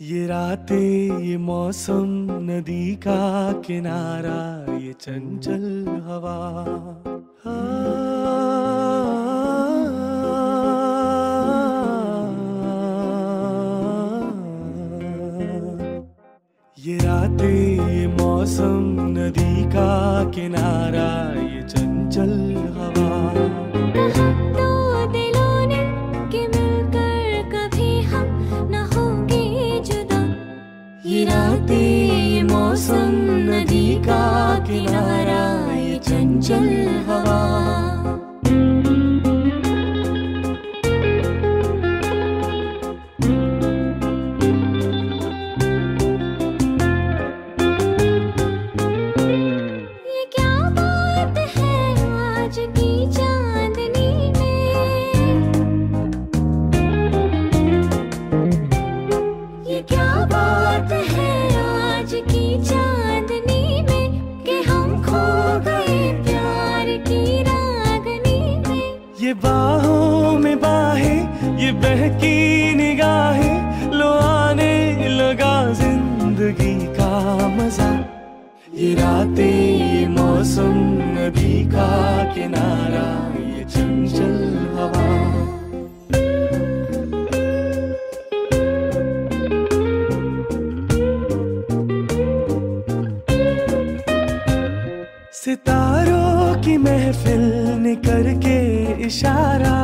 ये रातें, ये मौसम, नदी का किनारा, ये चंचल हवा। ये रातें, ये मौसम, नदी का किनारा, ये चंचल हवा। रातें ये मौसम नदी का किनारा ये चंचल हवा। ये बाहों में बाहें, ये बहकी निगाहें, लो आने लगा ज़िंदगी का मज़ा। ये रातें, ये मौसम, नदी का किनारा, ये चंचल हवा। सितारों की महफिल निकल के इशारा।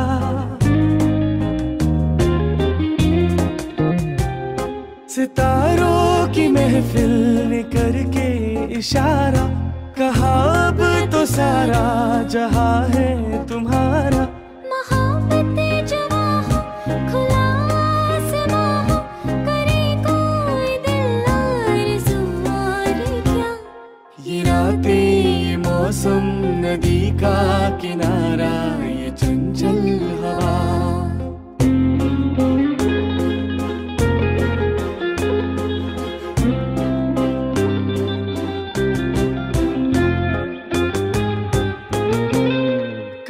सितारों की महफिल निकल के इशारा। कहा अब तो सारा जहा है तुम्हारा। नदी का किनारा, ये चंचल हवा।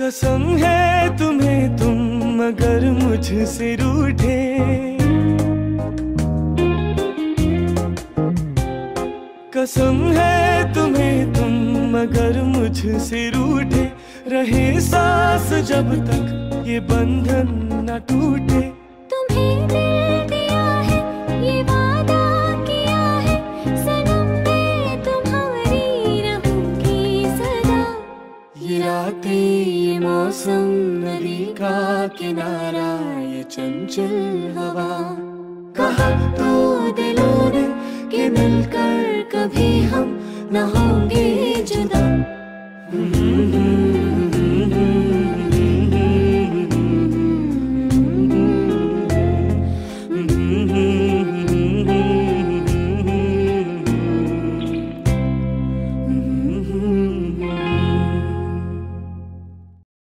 कसम है तुम्हें तुम, मगर मुझसे रूठे। कसम है तुम्हें तुम मगर मुझसे रूठे रहे सांस जब तक ये बंधन न टूटे। तुम्हें दिल दिया है ये वादा किया है सनम मैं तुम्हारी रहूँगी सदा। ये रातें ये मौसम नदी का किनारा ये चंचल हवा। कहा तो दिलों ने कि मिलकर कभी हम न होंगे। Mm-hmm.